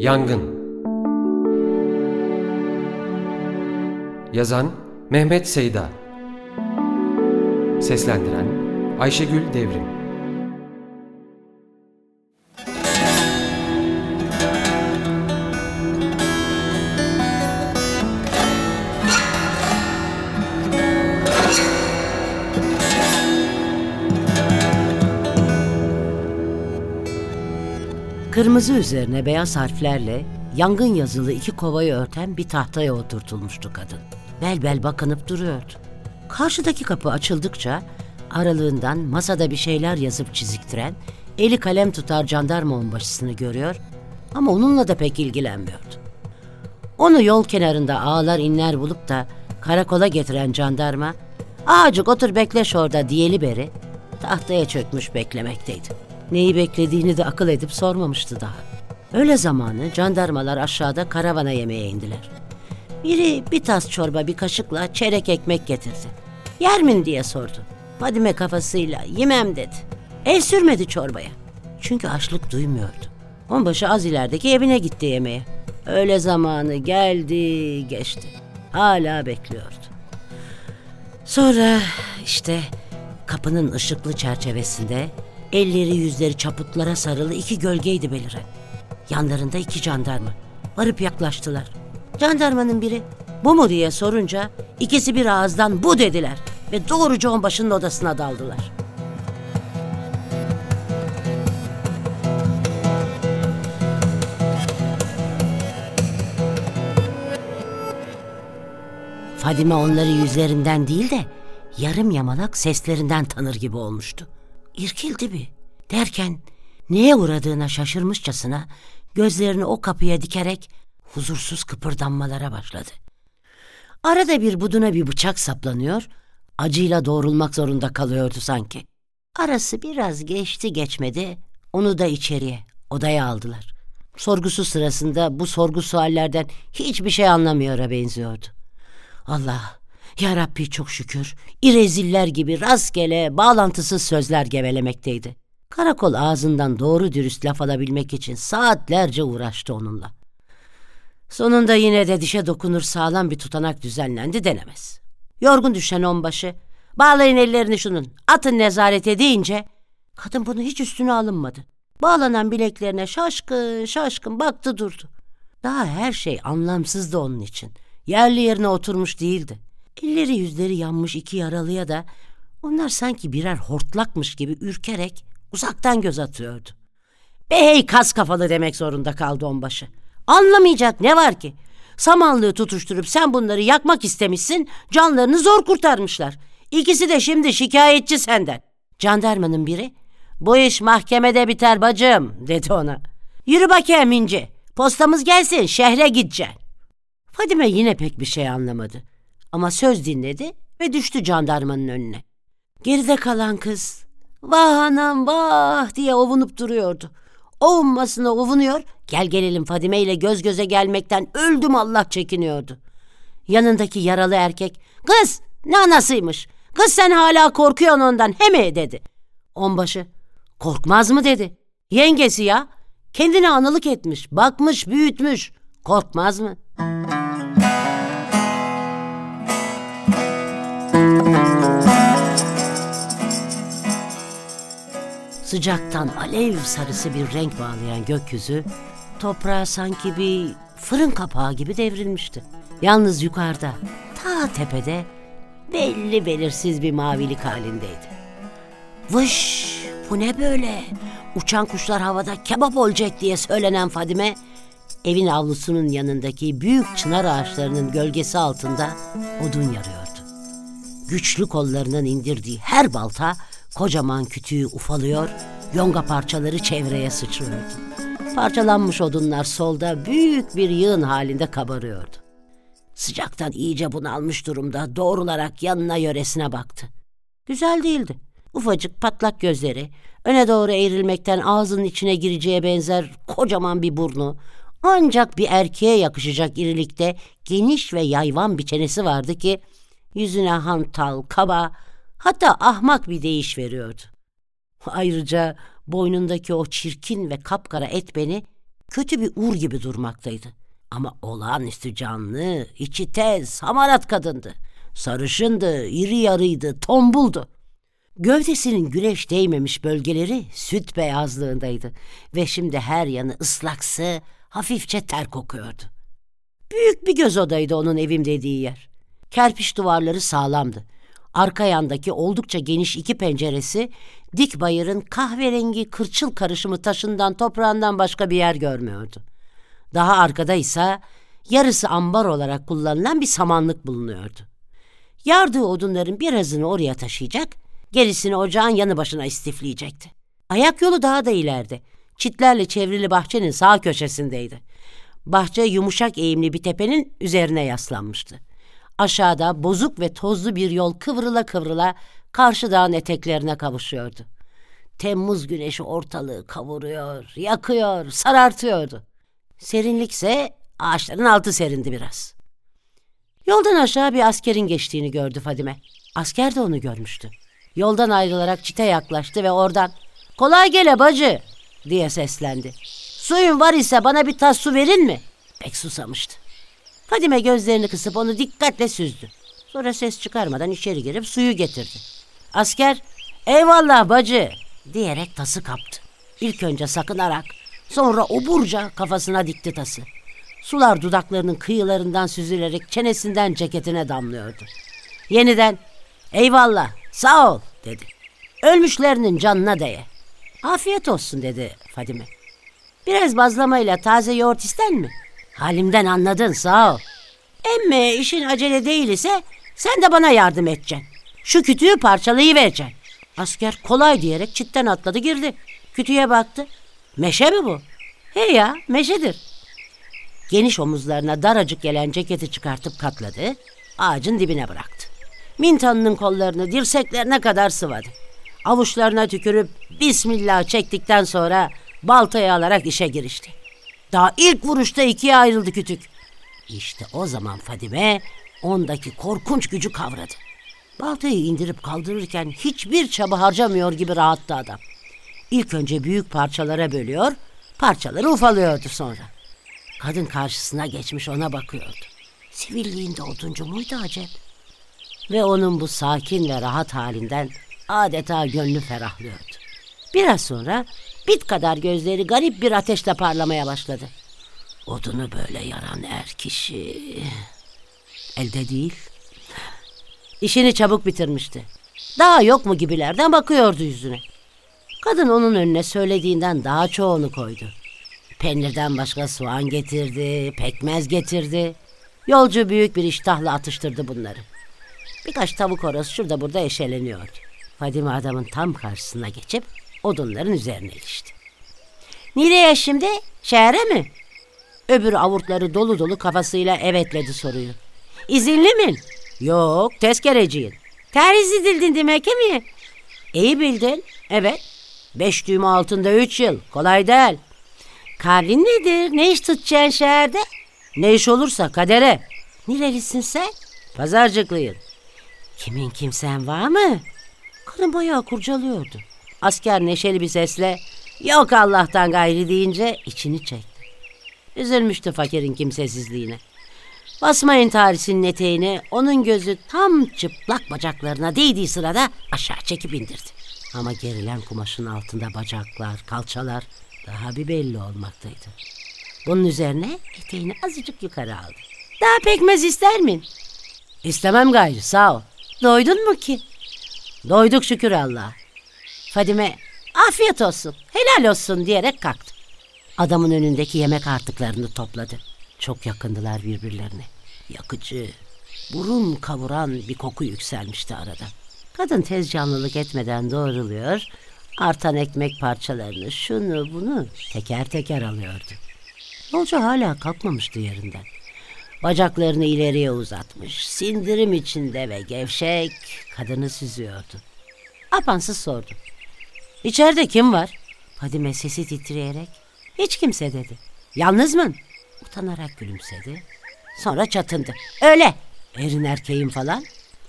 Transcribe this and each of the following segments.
Yangın. Yazan Mehmet Seyda. Seslendiren Ayşegül Devrim Kırmızı üzerine beyaz harflerle yangın yazılı iki kovayı örten bir tahtaya oturtulmuştu kadın. Bel bel bakınıp duruyordu. Karşıdaki kapı açıldıkça aralığından masada bir şeyler yazıp çiziktiren, eli kalem tutar jandarma onbaşısını görüyor ama onunla da pek ilgilenmiyordu. Onu yol kenarında ağlar inler bulup da karakola getiren jandarma, ağacık otur bekleş orada diyeli beri tahtaya çökmüş beklemekteydi. Neyi beklediğini de akıl edip sormamıştı daha. Öyle zamanı jandarmalar aşağıda karavana yemeğe indiler. Biri bir tas çorba bir kaşıkla çeyrek ekmek getirdi. Yer min diye sordu. Fadime kafasıyla yemem dedi. El sürmedi çorbaya. Çünkü açlık duymuyordu. Onbaşı az ilerideki evine gitti yemeğe. Öyle zamanı geldi geçti. Hala bekliyordu. Sonra işte kapının ışıklı çerçevesinde elleri yüzleri çaputlara sarılı iki gölgeydi beliren. Yanlarında iki jandarma. Varıp yaklaştılar. Jandarmanın biri bu mu diye sorunca ikisi bir ağızdan bu dediler ve doğruca onbaşının odasına daldılar. Fadime onları yüzlerinden değil de yarım yamalak seslerinden tanır gibi olmuştu. İrkildi bir. Derken neye uğradığına şaşırmışçasına gözlerini o kapıya dikerek huzursuz kıpırdanmalara başladı. Arada bir buduna bir bıçak saplanıyor, acıyla doğrulmak zorunda kalıyordu sanki. Arası biraz geçti geçmedi, onu da içeriye, odaya aldılar. Sorgusu sırasında bu sorgu suallerden hiçbir şey anlamıyor'a benziyordu. Allah, ya Rabbi çok şükür, ireziller gibi rastgele, bağlantısız sözler gevelemekteydi. Karakol ağzından doğru dürüst laf alabilmek için saatlerce uğraştı onunla. Sonunda yine de dişe dokunur sağlam bir tutanak düzenlendi denemez. Yorgun düşen onbaşı, bağlayın ellerini şunun, atın nezarete deyince, kadın bunu hiç üstüne alınmadı. Bağlanan bileklerine şaşkın şaşkın baktı durdu. Daha her şey anlamsızdı onun için. Yerli yerine oturmuş değildi. Elleri yüzleri yanmış iki yaralıya da onlar sanki birer hortlakmış gibi ürkerek uzaktan göz atıyordu. Bey kas kafalı demek zorunda kaldı onbaşı. Anlamayacak ne var ki? Samanlığı tutuşturup sen bunları yakmak istemişsin, canlarını zor kurtarmışlar. İkisi de şimdi şikayetçi senden. Jandarmanın biri, bu iş mahkemede biter bacım dedi ona. Yürü bakayım İnci, postamız gelsin şehre gideceksin. Fadime yine pek bir şey anlamadı. Ama söz dinledi ve düştü jandarmanın önüne. Geride kalan kız, vah anam vah diye ovunup duruyordu. Ovunmasına ovunuyor, gel gelelim Fadime ile göz göze gelmekten öldüm Allah çekiniyordu. Yanındaki yaralı erkek, kız ne anasıymış, kız sen hala korkuyorsun ondan he mi dedi. Onbaşı, korkmaz mı dedi. Yengesi ya, kendine analık etmiş, bakmış, büyütmüş, korkmaz mı?'' Sıcaktan alev sarısı bir renk bağlayan gökyüzü toprağa sanki bir fırın kapağı gibi devrilmişti. Yalnız yukarıda, ta tepede belli belirsiz bir mavilik halindeydi. Vış bu ne böyle? Uçan kuşlar havada kebap olacak diye söylenen Fadime, evin avlusunun yanındaki büyük çınar ağaçlarının gölgesi altında odun yarıyordu. Güçlü kollarının indirdiği her balta kocaman kütüğü ufalıyor, yonga parçaları çevreye sıçrıyordu. Parçalanmış odunlar solda büyük bir yığın halinde kabarıyordu. Sıcaktan iyice bunalmış durumda doğrularak yanına yöresine baktı. Güzel değildi. Ufacık patlak gözleri, öne doğru eğrilmekten ağzının içine gireceğe benzer kocaman bir burnu, ancak bir erkeğe yakışacak irilikte geniş ve yayvan bir çenesi vardı ki yüzüne hantal, kaba, hatta ahmak bir değiş veriyordu. Ayrıca boynundaki o çirkin ve kapkara et beni kötü bir ur gibi durmaktaydı. Ama olağanüstü canlı, içi tez, hamarat kadındı. Sarışındı, iri yarıydı, tombuldu. Gövdesinin güneş değmemiş bölgeleri süt beyazlığındaydı ve şimdi her yanı ıslaksı, hafifçe ter kokuyordu. Büyük bir göz odaydı onun evim dediği yer. Kerpiç duvarları sağlamdı. Arka yandaki oldukça geniş iki penceresi dik bayırın kahverengi kırçıl karışımı taşından toprağından başka bir yer görmüyordu. Daha arkada ise yarısı ambar olarak kullanılan bir samanlık bulunuyordu. Yardığı odunların birazını oraya taşıyacak, gerisini ocağın yanı başına istifleyecekti. Ayak yolu daha da ileride. Çitlerle çevrili bahçenin sağ köşesindeydi. Bahçe yumuşak eğimli bir tepenin üzerine yaslanmıştı. Aşağıda bozuk ve tozlu bir yol kıvrıla kıvrıla karşı dağın eteklerine kavuşuyordu. Temmuz güneşi ortalığı kavuruyor, yakıyor, sarartıyordu. Serinlikse ağaçların altı serindi biraz. Yoldan aşağı bir askerin geçtiğini gördü Fadime. Asker de onu görmüştü. Yoldan ayrılarak çite yaklaştı ve oradan ''Kolay gele bacı!'' diye seslendi. ''Suyun var ise bana bir tas su verin mi?'' Pek susamıştı. Fadime gözlerini kısıp onu dikkatle süzdü. Sonra ses çıkarmadan içeri girip suyu getirdi. Asker ''Eyvallah bacı!'' diyerek tası kaptı. İlk önce sakınarak sonra oburca kafasına dikti tası. Sular dudaklarının kıyılarından süzülerek çenesinden ceketine damlıyordu. Yeniden eyvallah sağ ol dedi. Ölmüşlerinin canına değe. Afiyet olsun dedi Fadime. Biraz bazlamayla taze yoğurt ister mi? Halimden anladın sağ ol. Emme işin acele değil ise sen de bana yardım edeceksin. Şu kütüğü parçalayıvereceksin. Asker kolay diyerek çitten atladı girdi. Kütüğe baktı. Meşe mi bu? He ya meşedir. Geniş omuzlarına daracık gelen ceketi çıkartıp katladı. Ağacın dibine bıraktı. Mintan'ın kollarını dirseklerine kadar sıvadı. Avuçlarına tükürüp Bismillah çektikten sonra baltayı alarak işe girişti. Daha ilk vuruşta ikiye ayrıldı kütük. İşte o zaman Fadime ondaki korkunç gücü kavradı. Baltayı indirip kaldırırken hiçbir çaba harcamıyor gibi rahattı adam. İlk önce büyük parçalara bölüyor, parçaları ufalıyordu sonra. Kadın karşısına geçmiş ona bakıyordu. Sivilliğinde oduncu muydu acep? Ve onun bu sakin ve rahat halinden adeta gönlü ferahlıyordu. Biraz sonra bit kadar gözleri garip bir ateşle parlamaya başladı. Odunu böyle yaran er kişi... Elde değil. İşini çabuk bitirmişti. Daha yok mu gibilerden bakıyordu yüzüne. Kadın onun önüne söylediğinden daha çoğunu koydu. Peynirden başka soğan getirdi, pekmez getirdi. Yolcu büyük bir iştahla atıştırdı bunları. Birkaç tavuk horoz şurada burada eşeleniyordu. Fadime adamın tam karşısına geçip odunların üzerine ilişti. Nereye şimdi? Şehre mi? Öbür avurtları dolu dolu kafasıyla evetledi soruyu. İzinli mi? Yok, tezkereciyim. Terhis edildin demek mi? İyi bildin. Evet. Beş düğme altında üç yıl. Kolay değil. Kavlin nedir? Ne iş tutacaksın şehirde? Ne iş olursa kadere. Nerelisin sen? Pazarcıklıyım. Kimin kimsen var mı? Kadın bayağı kurcalıyordu. Asker neşeli bir sesle yok Allah'tan gayri deyince içini çekti. Üzülmüştü fakirin kimsesizliğine. Basmayın tarihinin eteğini onun gözü tam çıplak bacaklarına değdiği sırada aşağı çekip indirdi. Ama gerilen kumaşın altında bacaklar, kalçalar daha bir belli olmaktaydı. Bunun üzerine eteğini azıcık yukarı aldı. Daha pekmez ister min? İstemem gayrı sağ ol. Doydun mu ki? Doyduk şükür Allah. Fadime afiyet olsun, helal olsun diyerek kalktı. Adamın önündeki yemek artıklarını topladı. Çok yakındılar birbirlerine. Yakıcı, burun kavuran bir koku yükselmişti arada. Kadın tez canlılık etmeden doğruluyor, artan ekmek parçalarını şunu bunu teker teker alıyordu. Yolcu hala kalkmamıştı yerinden. Bacaklarını ileriye uzatmış, sindirim içinde ve gevşek kadını süzüyordu. Apansız sordu. İçeride kim var? Fadime sesi titreyerek. Hiç kimse dedi. Yalnız mı? Utanarak gülümsedi. Sonra çatındı. Öyle. Erin erkeğim falan.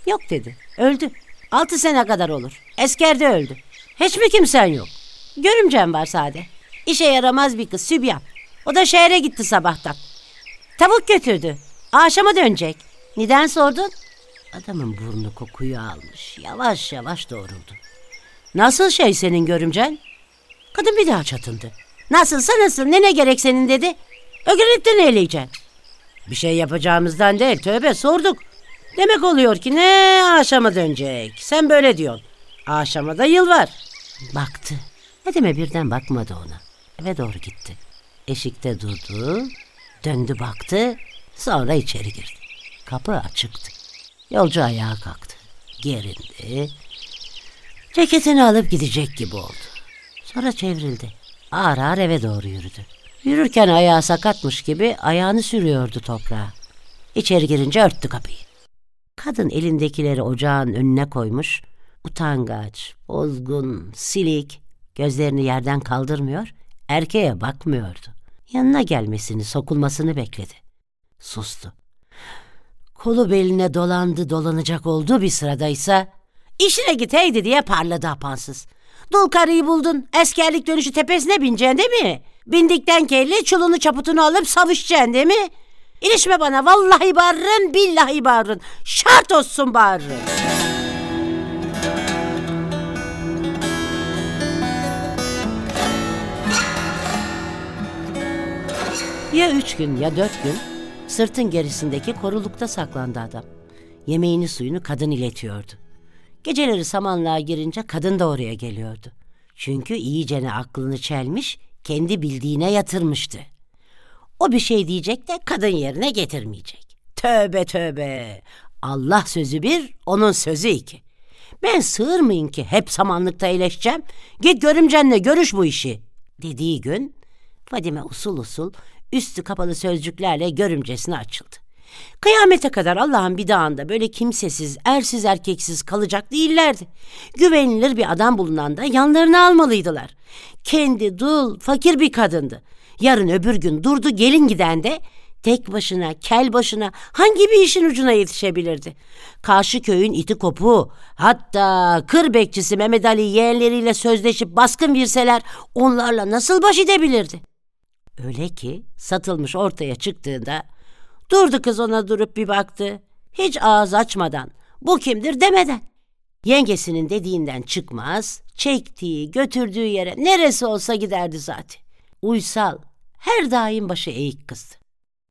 Yok dedi. Öldü. Altı sene kadar olur. Eskerde öldü. Hiç mi kimsen yok? Görümcem var sade. İşe yaramaz bir kız Sübyan. O da şehre gitti sabahtan. Tavuk götürdü. Akşama dönecek. Neden sordun? Adamın burnu kokuyu almış. Yavaş yavaş doğruldu. Nasıl şey senin görümcen? Kadın bir daha çatındı. Nasılsa nasıl ne ne gerek senin dedi. Ögürüp de ne eyleyeceksin? Bir şey yapacağımızdan değil tövbe sorduk. Demek oluyor ki ne aşama dönecek. Sen böyle diyorsun. Aşamada yıl var. Baktı. Fadime birden bakmadı ona. Eve doğru gitti. Eşikte durdu. Döndü baktı. Sonra içeri girdi. Kapı açıktı. Yolcu ayağa kalktı. Gerindi. Ceketini alıp gidecek gibi oldu. Sonra çevrildi. Ağır ağır eve doğru yürüdü. Yürürken ayağı sakatmış gibi ayağını sürüyordu toprağa. İçeri girince örttü kapıyı. Kadın elindekileri ocağın önüne koymuş. Utangaç, bozgun, silik, gözlerini yerden kaldırmıyor, erkeğe bakmıyordu. Yanına gelmesini, sokulmasını bekledi. Sustu. Kolu beline dolandı dolanacak olduğu bir sıradaysa işine git heydi diye parladı apansız. Dul karıyı buldun, eskerlik dönüşü tepesine bineceksin değil mi? Bindikten kelli çulunu çaputunu alıp savuşacaksın değil mi? İlişme bana vallahi bağırırım billahi bağırırım. Şart olsun bağırırım. Ya üç gün ya dört gün sırtın gerisindeki korulukta saklandı adam. Yemeğini suyunu kadın iletiyordu. Geceleri samanlığa girince kadın da oraya geliyordu. Çünkü iyicene aklını çelmiş, kendi bildiğine yatırmıştı. O bir şey diyecek de kadın yerine getirmeyecek. Tövbe tövbe. Allah sözü bir, onun sözü iki. Ben sığır mıyım ki hep samanlıkta iyileşeceğim? Git görümcenle görüş bu işi. Dediği gün Fadime usul usul üstü kapalı sözcüklerle görümcesine açıldı. Kıyamete kadar Allah'ın bir dağında böyle kimsesiz, ersiz erkeksiz kalacak değillerdi. Güvenilir bir adam bulunan da yanlarına almalıydılar. Kendi dul, fakir bir kadındı. Yarın öbür gün durdu gelin giden de tek başına, kel başına hangi bir işin ucuna yetişebilirdi? Karşı köyün iti kopu, hatta kır bekçisi Mehmet Ali yeğenleriyle sözleşip baskın virseler onlarla nasıl baş edebilirdi? Öyle ki satılmış ortaya çıktığında durdu kız ona durup bir baktı. Hiç ağız açmadan bu kimdir demeden. Yengesinin dediğinden çıkmaz, çektiği, götürdüğü yere neresi olsa giderdi zaten. Uysal, her daim başı eğik kızdı.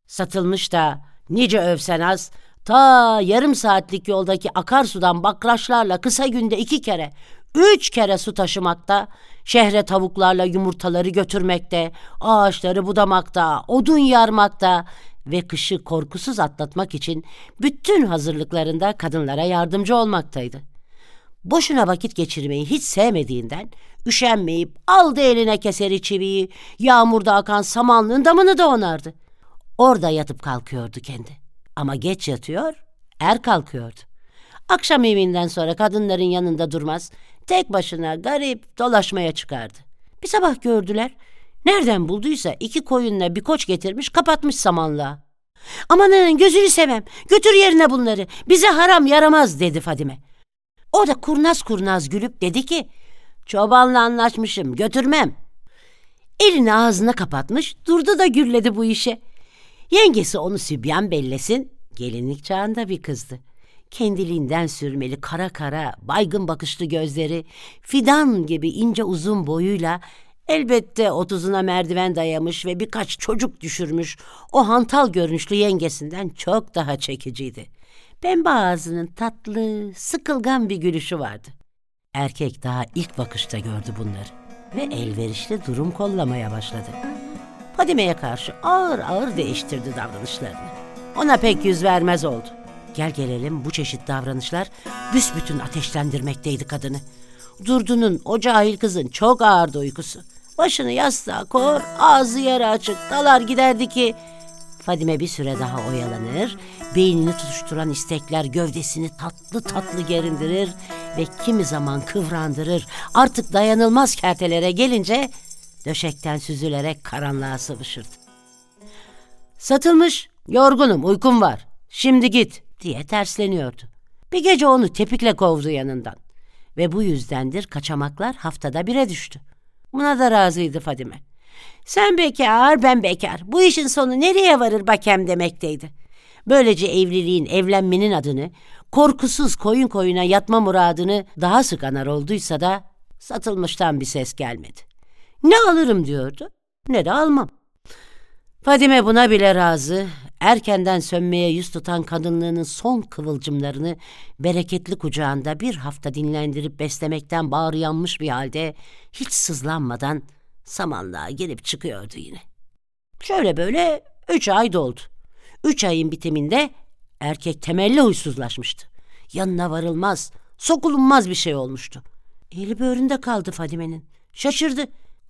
Satılmış da nice övsen az, ta yarım saatlik yoldaki akarsudan bakraçlarla kısa günde iki kere, üç kere su taşımakta, şehre tavuklarla yumurtaları götürmekte, ağaçları budamakta, odun yarmakta ve kışı korkusuz atlatmak için bütün hazırlıklarında kadınlara yardımcı olmaktaydı. Boşuna vakit geçirmeyi hiç sevmediğinden üşenmeyip aldı eline keseri çiviyi, yağmurda akan samanlığın damını da onardı. Orada yatıp kalkıyordu kendi. Ama geç yatıyor, er kalkıyordu. Akşam evinden sonra kadınların yanında durmaz, tek başına garip dolaşmaya çıkardı. Bir sabah gördüler, nereden bulduysa iki koyunla bir koç getirmiş kapatmış samanlığa. Amanın gözünü sevem, götür yerine bunları, bize haram yaramaz dedi Fadime. O da kurnaz kurnaz gülüp dedi ki, çobanla anlaşmışım, götürmem. Elini ağzına kapatmış, durdu da gürledi bu işe. Yengesi onu sübyan bellesin, gelinlik çağında bir kızdı. Kendiliğinden sürmeli kara kara, baygın bakışlı gözleri, fidan gibi ince uzun boyuyla elbette otuzuna merdiven dayamış ve birkaç çocuk düşürmüş o hantal görünüşlü yengesinden çok daha çekiciydi. Pembe ağzının tatlı, sıkılgan bir gülüşü vardı. Erkek daha ilk bakışta gördü bunları ve elverişli durum kollamaya başladı. Fadime'ye karşı ağır ağır değiştirdi davranışlarını. Ona pek yüz vermez oldu. Gel gelelim bu çeşit davranışlar büsbütün ateşlendirmekteydi kadını. Durdu'nun o cahil kızın çok ağırdı uykusu. Başını yastığa kor, ağzı yarı açık dalar giderdi ki... Fadime bir süre daha oyalanır, beynini tutuşturan istekler gövdesini tatlı tatlı gerindirir ve kimi zaman kıvrandırır. Artık dayanılmaz kertelere gelince döşekten süzülerek karanlığa sıvışırdı. Satılmış, yorgunum, uykum var. Şimdi git diye tersleniyordu. Bir gece onu tepikle kovdu yanından. Ve bu yüzdendir kaçamaklar haftada bire düştü. Buna da razıydı Fadime. Sen bekar, ben bekar. Bu işin sonu nereye varır bakem demekteydi. Böylece evliliğin, evlenmenin adını, korkusuz koyun koyuna yatma muradını daha sık anar olduysa da satılmıştan bir ses gelmedi. Ne alırım diyordu, ne de almam. Fadime buna bile razı, erkenden sönmeye yüz tutan kadınlığının son kıvılcımlarını bereketli kucağında bir hafta dinlendirip beslemekten bağrı yanmış bir halde hiç sızlanmadan samanlığa gelip çıkıyordu yine. Şöyle böyle üç ay doldu. Üç ayın bitiminde erkek temelli huysuzlaşmıştı. Yanına varılmaz, sokulunmaz bir şey olmuştu. Eli böğründe kaldı Fadime'nin. Şaşırdı.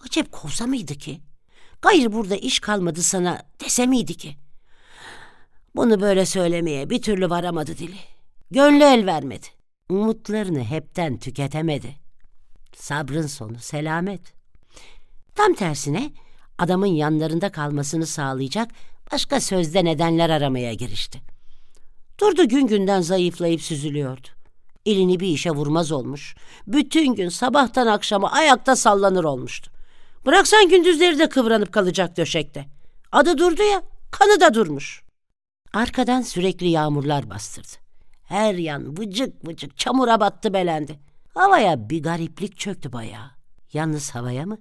Acep kovsa mıydı ki? Gayr burada iş kalmadı sana dese miydi ki? Bunu böyle söylemeye bir türlü varamadı dili. Gönlü el vermedi. Umutlarını hepten tüketemedi. Sabrın sonu selamet. Tam tersine adamın yanlarında kalmasını sağlayacak başka sözde nedenler aramaya girişti. Durdu gün günden zayıflayıp süzülüyordu. Elini bir işe vurmaz olmuş. Bütün gün sabahtan akşama ayakta sallanır olmuştu. Bıraksan gündüzleri de kıvranıp kalacak döşekte. Adı durdu ya, kanı da durmuş. Arkadan sürekli yağmurlar bastırdı. Her yan vıcık vıcık çamura battı belendi. Havaya bir gariplik çöktü bayağı. Yalnız havaya mı?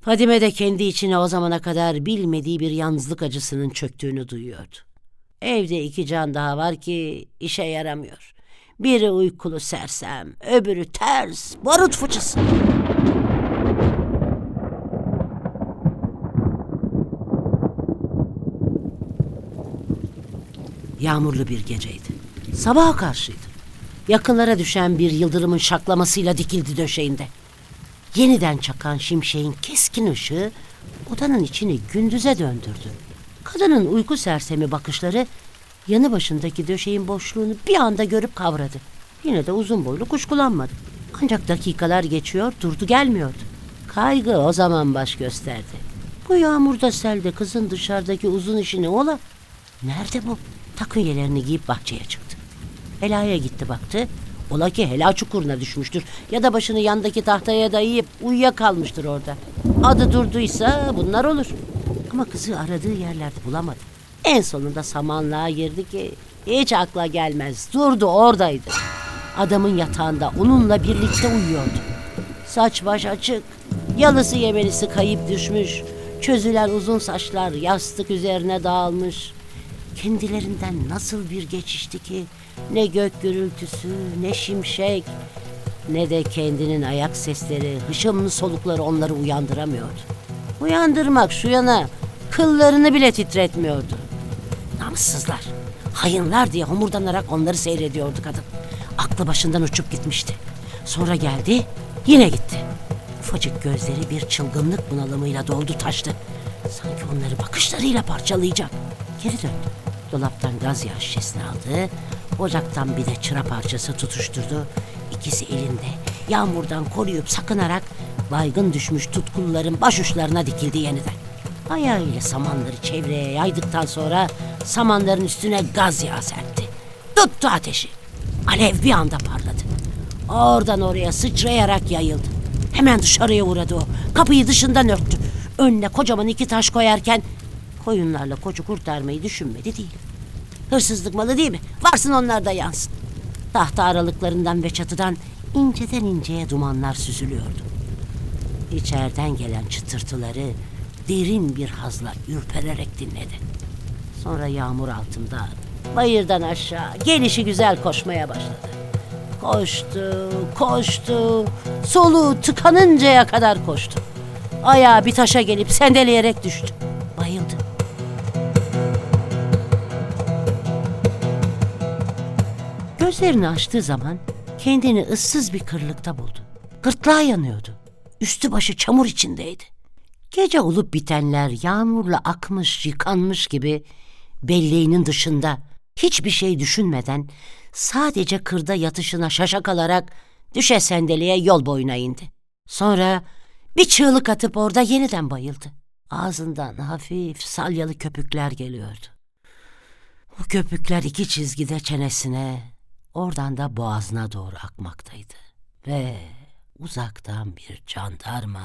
Fadime de kendi içine o zamana kadar bilmediği bir yalnızlık acısının çöktüğünü duyuyordu. Evde iki can daha var ki işe yaramıyor. Biri uykulu sersem, öbürü ters, barut fıçısı. Yağmurlu bir geceydi. Sabaha karşıydı. Yakınlara düşen bir yıldırımın şaklamasıyla dikildi döşeğinde. Yeniden çakan şimşeğin keskin ışığı odanın içini gündüze döndürdü. Kadının uyku sersemi bakışları yanı başındaki döşeğin boşluğunu bir anda görüp kavradı. Yine de uzun boylu kuşkulanmadı. Ancak dakikalar geçiyor, durdu gelmiyordu. Kaygı o zaman baş gösterdi. Bu yağmurda selde kızın dışarıdaki uzun işini ola. Nerede bu? Takviyelerini giyip bahçeye çıktı. Helaya gitti baktı. Ola ki Hela çukuruna düşmüştür. Ya da başını yandaki tahtaya dayayıp uyuyakalmıştır orada. Adı durduysa bunlar olur. Ama kızı aradığı yerlerde bulamadı. En sonunda samanlığa girdi ki hiç akla gelmez. Durdu oradaydı. Adamın yatağında onunla birlikte uyuyordu. Saç baş açık, yalısı yemelisi kayıp düşmüş, çözülen uzun saçlar yastık üzerine dağılmış. Kendilerinden nasıl bir geçişti ki ne gök gürültüsü, ne şimşek, ne de kendinin ayak sesleri, hışımlı solukları onları uyandıramıyordu. Uyandırmak şu yana kıllarını bile titretmiyordu. Namussuzlar, hayınlar diye homurdanarak onları seyrediyordu kadın. Aklı başından uçup gitmişti. Sonra geldi, yine gitti. Ufacık gözleri bir çılgınlık bunalımıyla doldu taştı. Sanki onları bakışlarıyla parçalayacak. Geri döndü. Dolaptan gaz yağı şişesini aldı. Ocaktan bir de çıra parçası tutuşturdu. İkisi elinde. Yağmurdan koruyup sakınarak baygın düşmüş tutkulların başuçlarına dikildi yeniden. Ayağıyla samanları çevreye yaydıktan sonra samanların üstüne gaz yağı serpti. Tuttu ateşi. Alev bir anda parladı. Oradan oraya sıçrayarak yayıldı. Hemen dışarıya uğradı o. Kapıyı dışından örttü. Önüne kocaman iki taş koyarken koyunlarla koçu kurtarmayı düşünmedi değil. Hırsızlık malı değil mi? Varsın onlar da yansın. Tahta aralıklarından ve çatıdan inceden inceye dumanlar süzülüyordu. İçeriden gelen çıtırtıları derin bir hazla ürpererek dinledi. Sonra yağmur altında bayırdan aşağı gelişi güzel koşmaya başladı. Koştu, koştu, soluğu tıkanıncaya kadar koştu. Ayağı bir taşa gelip sendeleyerek düştü. Gözlerini açtığı zaman kendini ıssız bir kırlıkta buldu. Gırtlağı yanıyordu. Üstü başı çamur içindeydi. Gece olup bitenler yağmurla akmış, yıkanmış gibi belleğinin dışında hiçbir şey düşünmeden sadece kırda yatışına şaşa kalarak düşe sendeleye yol boyuna indi. Sonra bir çığlık atıp orada yeniden bayıldı. Ağzından hafif salyalı köpükler geliyordu. O köpükler iki çizgide çenesine, oradan da boğazına doğru akmaktaydı. Ve uzaktan bir jandarma